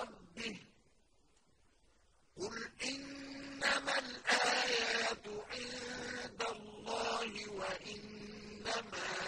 ربه قل إنما الآيات عند الله وإنما